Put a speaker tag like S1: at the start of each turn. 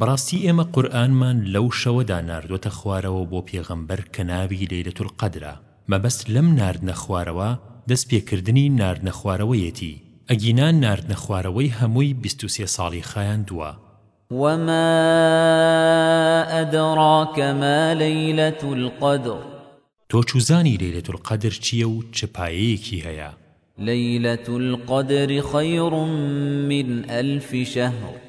S1: بەڕاستی ئێمە قورئانمان لەو شەوەدا ناردوەتە خوارەوە بۆ پێغەمبەر کە ناوی لەیلەت القەدرە، مەبەست لەم ناردنە خوارەوە دەست پێکردنی ناردنە خوارەوەیەتی، ئەگینا ناردنە خوارەوەی هەمووی بیست و سێ ساڵی خایاندووە.
S2: وما ادراک ما لیلە القدر.
S1: تۆ چوزانی لەیلە القدر چیە و چ پایەیەکی هەیە؟
S2: لەیلە القدر خیر من الف شهر.